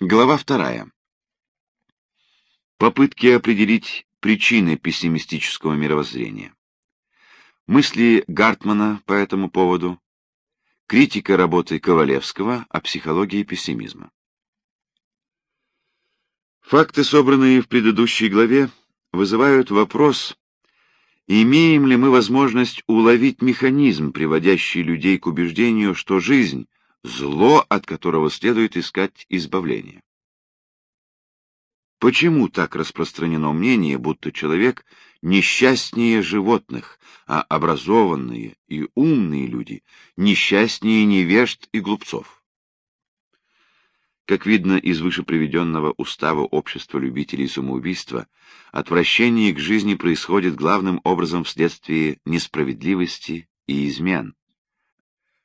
Глава вторая. Попытки определить причины пессимистического мировоззрения. Мысли Гартмана по этому поводу. Критика работы Ковалевского о психологии пессимизма. Факты, собранные в предыдущей главе, вызывают вопрос, имеем ли мы возможность уловить механизм, приводящий людей к убеждению, что жизнь зло, от которого следует искать избавление. Почему так распространено мнение, будто человек несчастнее животных, а образованные и умные люди несчастнее невежд и глупцов? Как видно из вышеприведенного устава общества любителей самоубийства, отвращение к жизни происходит главным образом вследствие несправедливости и измен.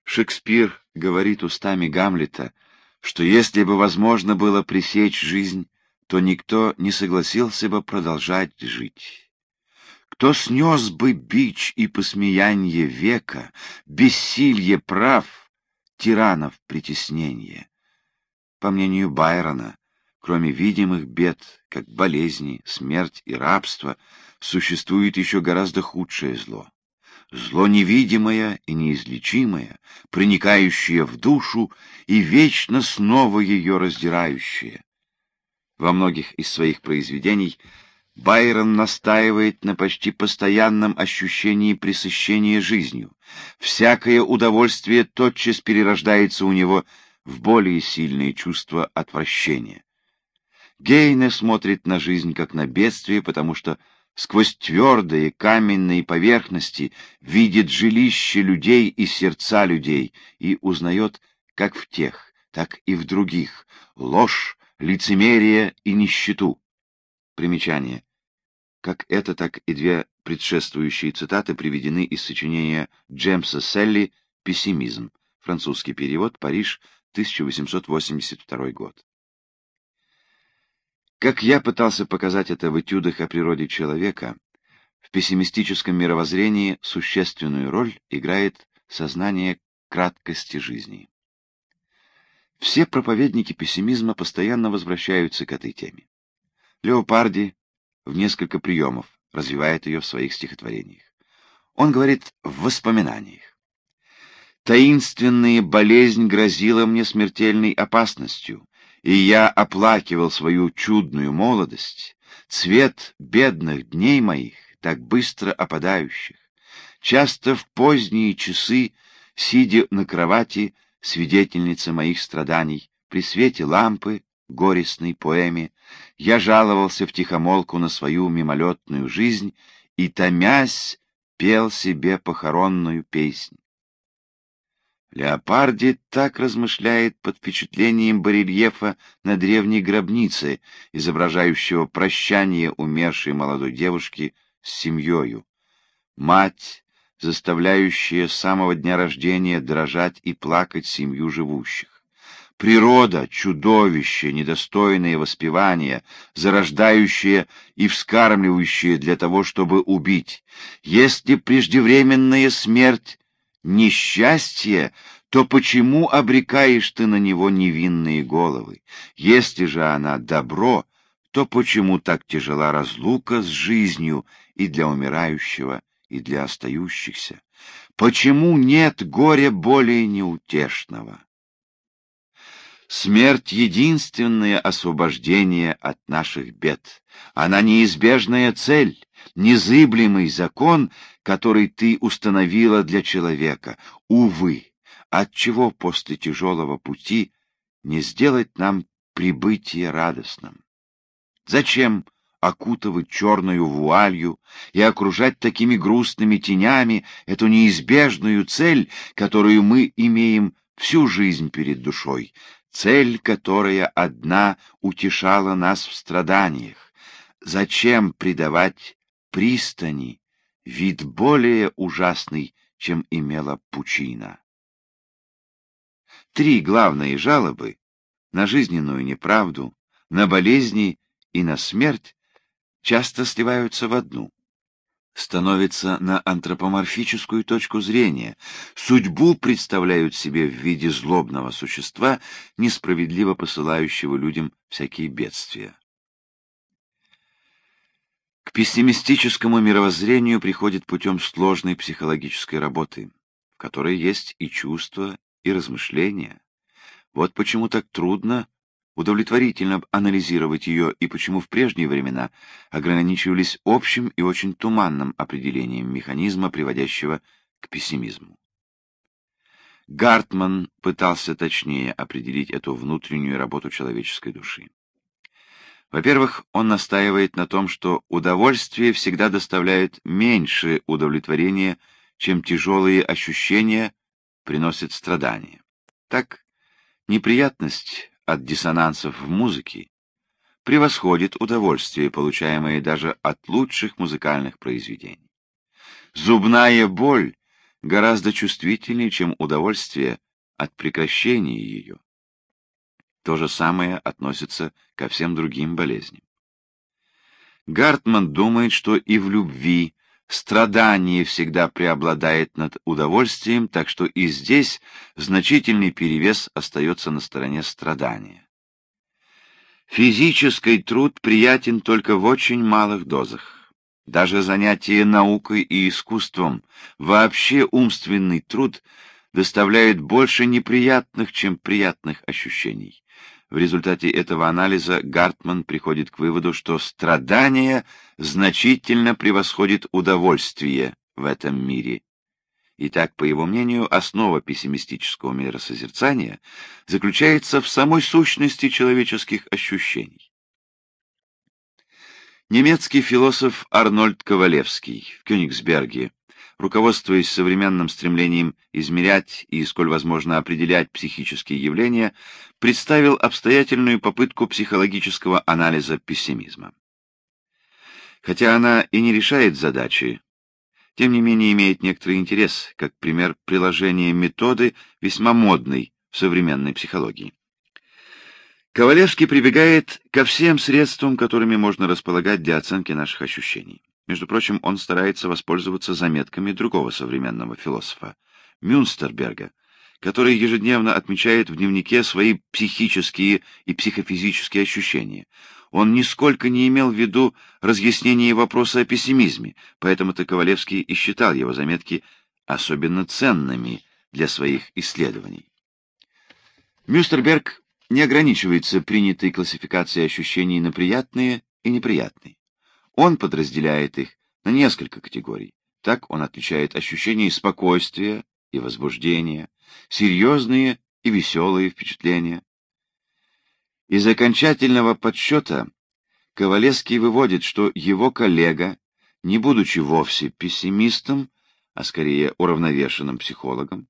Шекспир говорит устами Гамлета, что если бы возможно было пресечь жизнь, то никто не согласился бы продолжать жить. Кто снес бы бич и посмеяние века, бессилье прав, тиранов притеснение? По мнению Байрона, кроме видимых бед, как болезни, смерть и рабство, существует еще гораздо худшее зло зло невидимое и неизлечимое, проникающее в душу и вечно снова ее раздирающее. Во многих из своих произведений Байрон настаивает на почти постоянном ощущении пресыщения жизнью. Всякое удовольствие тотчас перерождается у него в более сильные чувства отвращения. Гейне смотрит на жизнь как на бедствие, потому что сквозь твердые каменные поверхности видит жилище людей и сердца людей и узнает как в тех, так и в других ложь, лицемерие и нищету. Примечание. Как это, так и две предшествующие цитаты приведены из сочинения Джемса Селли «Пессимизм». Французский перевод, Париж, 1882 год. Как я пытался показать это в этюдах о природе человека, в пессимистическом мировоззрении существенную роль играет сознание краткости жизни. Все проповедники пессимизма постоянно возвращаются к этой теме. Леопарди в несколько приемов развивает ее в своих стихотворениях. Он говорит в воспоминаниях. «Таинственная болезнь грозила мне смертельной опасностью, и я оплакивал свою чудную молодость, цвет бедных дней моих, так быстро опадающих. Часто в поздние часы, сидя на кровати, свидетельница моих страданий, при свете лампы, горестной поэме, я жаловался втихомолку на свою мимолетную жизнь и, томясь, пел себе похоронную песнь. Леопарди так размышляет под впечатлением барельефа на древней гробнице, изображающего прощание умершей молодой девушки с семьей. Мать, заставляющая с самого дня рождения дрожать и плакать семью живущих. Природа — чудовище, недостойное воспевания, зарождающее и вскармливающее для того, чтобы убить. Если преждевременная смерть несчастье, то почему обрекаешь ты на него невинные головы? Если же она добро, то почему так тяжела разлука с жизнью и для умирающего, и для остающихся? Почему нет горя более неутешного? Смерть — единственное освобождение от наших бед. Она неизбежная цель, незыблемый закон, который ты установила для человека. Увы, отчего после тяжелого пути не сделать нам прибытие радостным? Зачем окутывать черную вуалью и окружать такими грустными тенями эту неизбежную цель, которую мы имеем всю жизнь перед душой, цель, которая одна утешала нас в страданиях? Зачем придавать пристани вид более ужасный, чем имела пучина. Три главные жалобы на жизненную неправду, на болезни и на смерть часто сливаются в одну. Становится на антропоморфическую точку зрения, судьбу представляют себе в виде злобного существа, несправедливо посылающего людям всякие бедствия. К пессимистическому мировоззрению приходит путем сложной психологической работы, в которой есть и чувства, и размышления. Вот почему так трудно удовлетворительно анализировать ее и почему в прежние времена ограничивались общим и очень туманным определением механизма, приводящего к пессимизму. Гартман пытался точнее определить эту внутреннюю работу человеческой души. Во-первых, он настаивает на том, что удовольствие всегда доставляет меньше удовлетворения, чем тяжелые ощущения приносят страдания. Так, неприятность от диссонансов в музыке превосходит удовольствие, получаемое даже от лучших музыкальных произведений. Зубная боль гораздо чувствительнее, чем удовольствие от прекращения ее. То же самое относится ко всем другим болезням. Гартман думает, что и в любви страдание всегда преобладает над удовольствием, так что и здесь значительный перевес остается на стороне страдания. Физический труд приятен только в очень малых дозах. Даже занятие наукой и искусством, вообще умственный труд, доставляет больше неприятных, чем приятных ощущений. В результате этого анализа Гартман приходит к выводу, что страдание значительно превосходит удовольствие в этом мире. Итак, по его мнению, основа пессимистического миросозерцания заключается в самой сущности человеческих ощущений. Немецкий философ Арнольд Ковалевский в Кёнигсберге руководствуясь современным стремлением измерять и, сколь возможно, определять психические явления, представил обстоятельную попытку психологического анализа пессимизма. Хотя она и не решает задачи, тем не менее имеет некоторый интерес, как пример приложения методы, весьма модной в современной психологии. Ковалевский прибегает ко всем средствам, которыми можно располагать для оценки наших ощущений. Между прочим, он старается воспользоваться заметками другого современного философа, Мюнстерберга, который ежедневно отмечает в дневнике свои психические и психофизические ощущения. Он нисколько не имел в виду разъяснение вопроса о пессимизме, поэтому-то Ковалевский и считал его заметки особенно ценными для своих исследований. Мюстерберг не ограничивается принятой классификацией ощущений на приятные и неприятные. Он подразделяет их на несколько категорий. Так он отличает ощущения спокойствия и возбуждения, серьезные и веселые впечатления. Из окончательного подсчета Ковалевский выводит, что его коллега, не будучи вовсе пессимистом, а скорее уравновешенным психологом,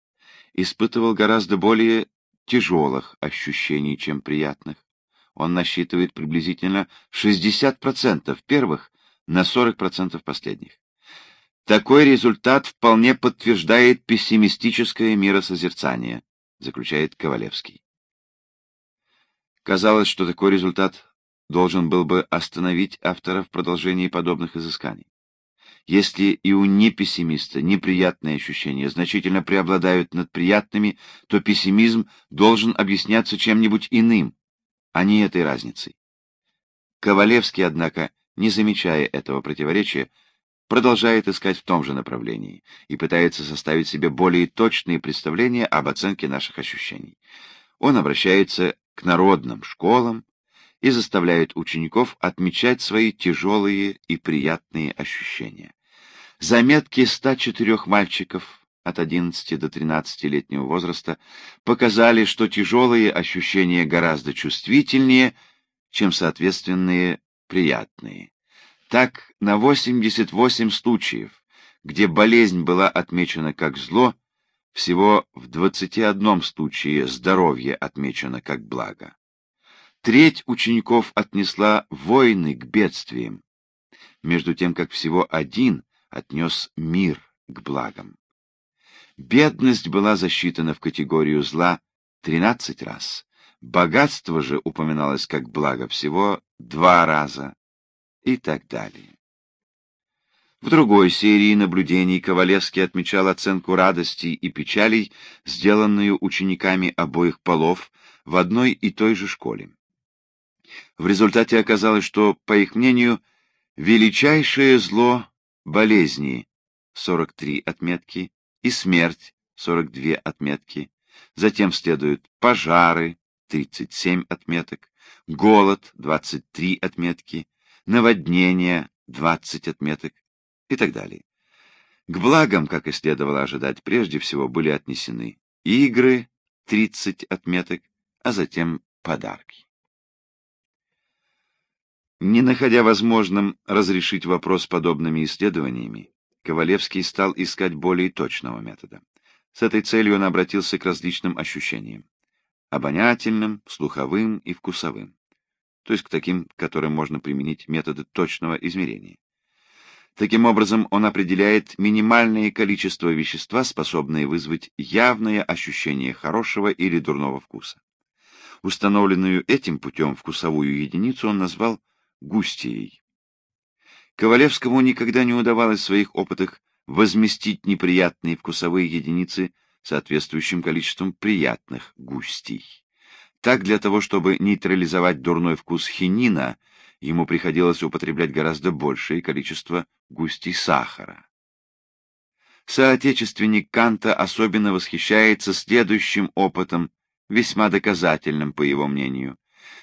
испытывал гораздо более тяжелых ощущений, чем приятных. Он насчитывает приблизительно 60% первых на 40% последних. Такой результат вполне подтверждает пессимистическое миросозерцание, заключает Ковалевский. Казалось, что такой результат должен был бы остановить автора в продолжении подобных изысканий. Если и у непессимиста неприятные ощущения значительно преобладают над приятными, то пессимизм должен объясняться чем-нибудь иным, а не этой разницей. Ковалевский, однако, не замечая этого противоречия, продолжает искать в том же направлении и пытается составить себе более точные представления об оценке наших ощущений. Он обращается к народным школам и заставляет учеников отмечать свои тяжелые и приятные ощущения. Заметки 104 мальчиков от 11 до 13-летнего возраста показали, что тяжелые ощущения гораздо чувствительнее, чем соответственные приятные. Так, на 88 случаев, где болезнь была отмечена как зло, всего в 21 случае здоровье отмечено как благо. Треть учеников отнесла войны к бедствиям, между тем как всего один отнес мир к благам. Бедность была засчитана в категорию зла 13 раз, богатство же упоминалось как благо всего два раза и так далее. В другой серии наблюдений Ковалевский отмечал оценку радостей и печалей, сделанную учениками обоих полов в одной и той же школе. В результате оказалось, что, по их мнению, величайшее зло — болезни — 43 отметки, и смерть — 42 отметки, затем следуют пожары — 37 отметок, голод — 23 отметки, наводнения — 20 отметок, и так далее. К благам, как и следовало ожидать, прежде всего были отнесены игры, 30 отметок, а затем подарки. Не находя возможным разрешить вопрос подобными исследованиями, Ковалевский стал искать более точного метода. С этой целью он обратился к различным ощущениям — обонятельным, слуховым и вкусовым, то есть к таким, к которым можно применить методы точного измерения. Таким образом, он определяет минимальное количество вещества, способное вызвать явное ощущение хорошего или дурного вкуса. Установленную этим путем вкусовую единицу он назвал густией. Ковалевскому никогда не удавалось в своих опытах возместить неприятные вкусовые единицы соответствующим количеством приятных густий. Так, для того, чтобы нейтрализовать дурной вкус хинина, ему приходилось употреблять гораздо большее количество густей сахара. Соотечественник Канта особенно восхищается следующим опытом, весьма доказательным, по его мнению.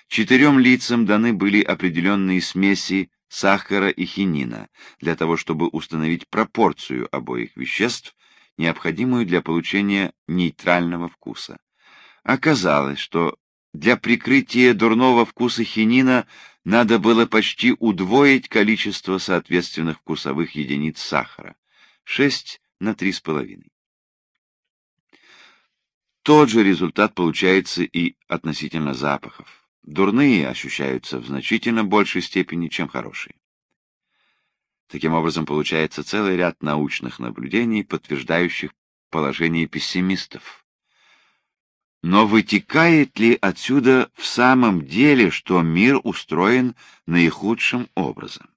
Четырем лицам даны были определенные смеси сахара и хинина для того, чтобы установить пропорцию обоих веществ, необходимую для получения нейтрального вкуса. Оказалось, что для прикрытия дурного вкуса хинина надо было почти удвоить количество соответственных вкусовых единиц сахара — 6 на 3,5. Тот же результат получается и относительно запахов. Дурные ощущаются в значительно большей степени, чем хорошие. Таким образом, получается целый ряд научных наблюдений, подтверждающих положение пессимистов. Но вытекает ли отсюда в самом деле, что мир устроен наихудшим образом?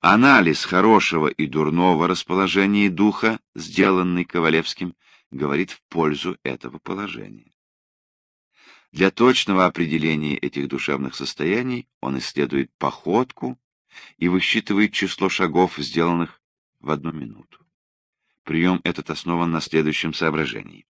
Анализ хорошего и дурного расположения духа, сделанный Ковалевским, говорит в пользу этого положения. Для точного определения этих душевных состояний он исследует походку и высчитывает число шагов, сделанных в одну минуту. Прием этот основан на следующем соображении.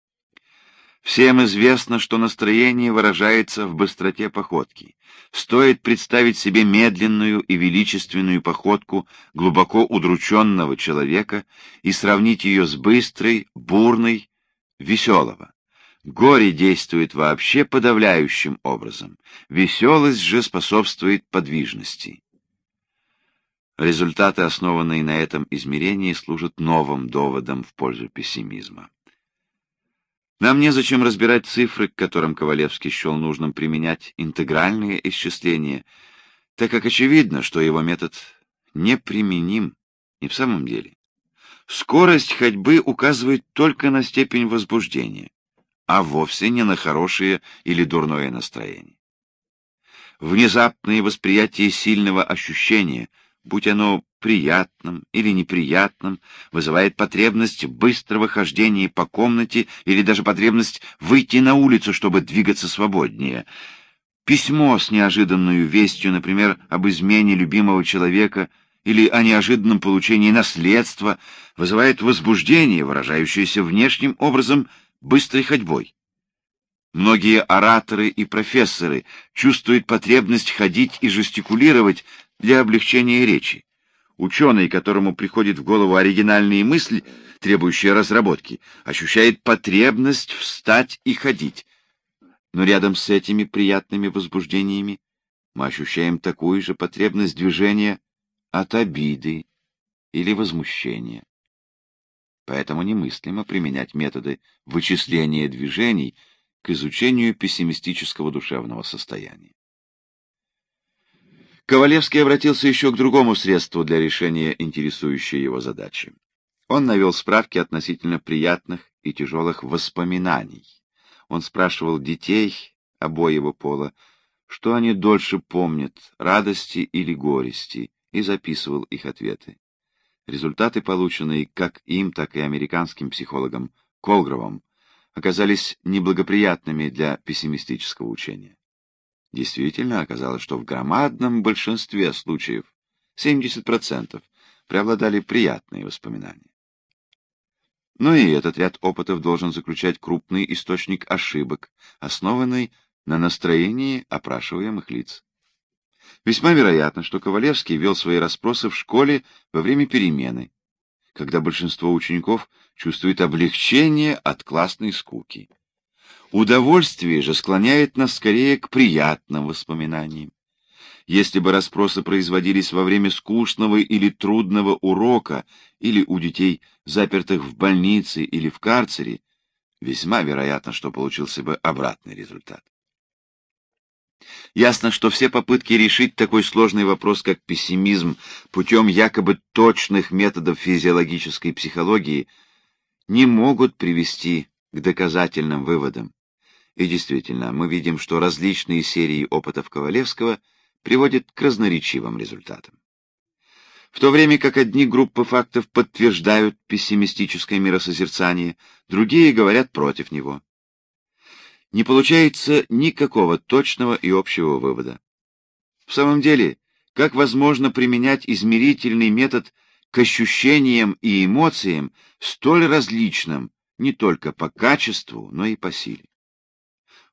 Всем известно, что настроение выражается в быстроте походки. Стоит представить себе медленную и величественную походку глубоко удрученного человека и сравнить ее с быстрой, бурной, веселого. Горе действует вообще подавляющим образом, веселость же способствует подвижности. Результаты, основанные на этом измерении, служат новым доводом в пользу пессимизма. Нам незачем разбирать цифры, к которым Ковалевский счел нужным применять интегральные исчисления, так как очевидно, что его метод неприменим и в самом деле. Скорость ходьбы указывает только на степень возбуждения, а вовсе не на хорошее или дурное настроение. Внезапное восприятие сильного ощущения, будь оно приятным или неприятным, вызывает потребность быстрого хождения по комнате или даже потребность выйти на улицу, чтобы двигаться свободнее. Письмо с неожиданной вестью, например, об измене любимого человека или о неожиданном получении наследства, вызывает возбуждение, выражающееся внешним образом быстрой ходьбой. Многие ораторы и профессоры чувствуют потребность ходить и жестикулировать для облегчения речи. Ученый, которому приходит в голову оригинальная мысль, требующая разработки, ощущает потребность встать и ходить. Но рядом с этими приятными возбуждениями мы ощущаем такую же потребность движения от обиды или возмущения. Поэтому немыслимо применять методы вычисления движений к изучению пессимистического душевного состояния. Ковалевский обратился еще к другому средству для решения интересующей его задачи. Он навел справки относительно приятных и тяжелых воспоминаний. Он спрашивал детей обоего пола, что они дольше помнят, радости или горести, и записывал их ответы. Результаты, полученные как им, так и американским психологом Колгровым, оказались неблагоприятными для пессимистического учения. Действительно, оказалось, что в громадном большинстве случаев, 70%, преобладали приятные воспоминания. Но и этот ряд опытов должен заключать крупный источник ошибок, основанный на настроении опрашиваемых лиц. Весьма вероятно, что Ковалевский вел свои расспросы в школе во время перемены, когда большинство учеников чувствует облегчение от классной скуки. Удовольствие же склоняет нас скорее к приятным воспоминаниям. Если бы расспросы производились во время скучного или трудного урока, или у детей, запертых в больнице или в карцере, весьма вероятно, что получился бы обратный результат. Ясно, что все попытки решить такой сложный вопрос, как пессимизм, путем якобы точных методов физиологической психологии, не могут привести к доказательным выводам. И действительно, мы видим, что различные серии опытов Ковалевского приводят к разноречивым результатам. В то время как одни группы фактов подтверждают пессимистическое миросозерцание, другие говорят против него не получается никакого точного и общего вывода. В самом деле, как возможно применять измерительный метод к ощущениям и эмоциям столь различным не только по качеству, но и по силе?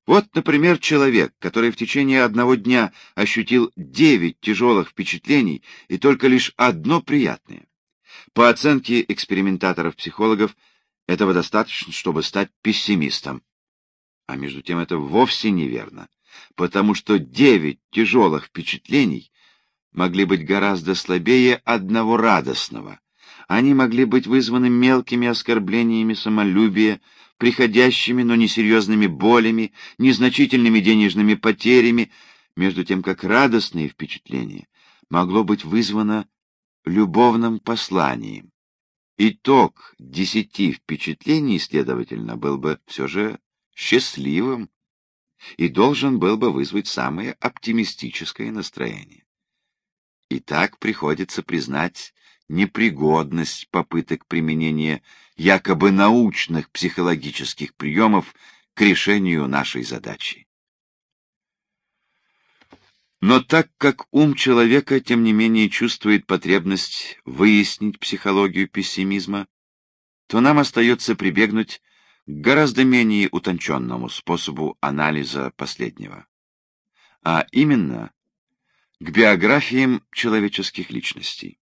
Вот, например, человек, который в течение одного дня ощутил девять тяжелых впечатлений и только лишь одно приятное. По оценке экспериментаторов-психологов, этого достаточно, чтобы стать пессимистом. А между тем это вовсе неверно, потому что девять тяжелых впечатлений могли быть гораздо слабее одного радостного. Они могли быть вызваны мелкими оскорблениями самолюбия, приходящими, но несерьезными болями, незначительными денежными потерями, между тем как радостное впечатление могло быть вызвано любовным посланием. Итог десяти впечатлений, следовательно, был бы все же счастливым и должен был бы вызвать самое оптимистическое настроение. И так приходится признать непригодность попыток применения якобы научных психологических приемов к решению нашей задачи. Но так как ум человека, тем не менее, чувствует потребность выяснить психологию пессимизма, то нам остается прибегнуть гораздо менее утонченному способу анализа последнего, а именно к биографиям человеческих личностей.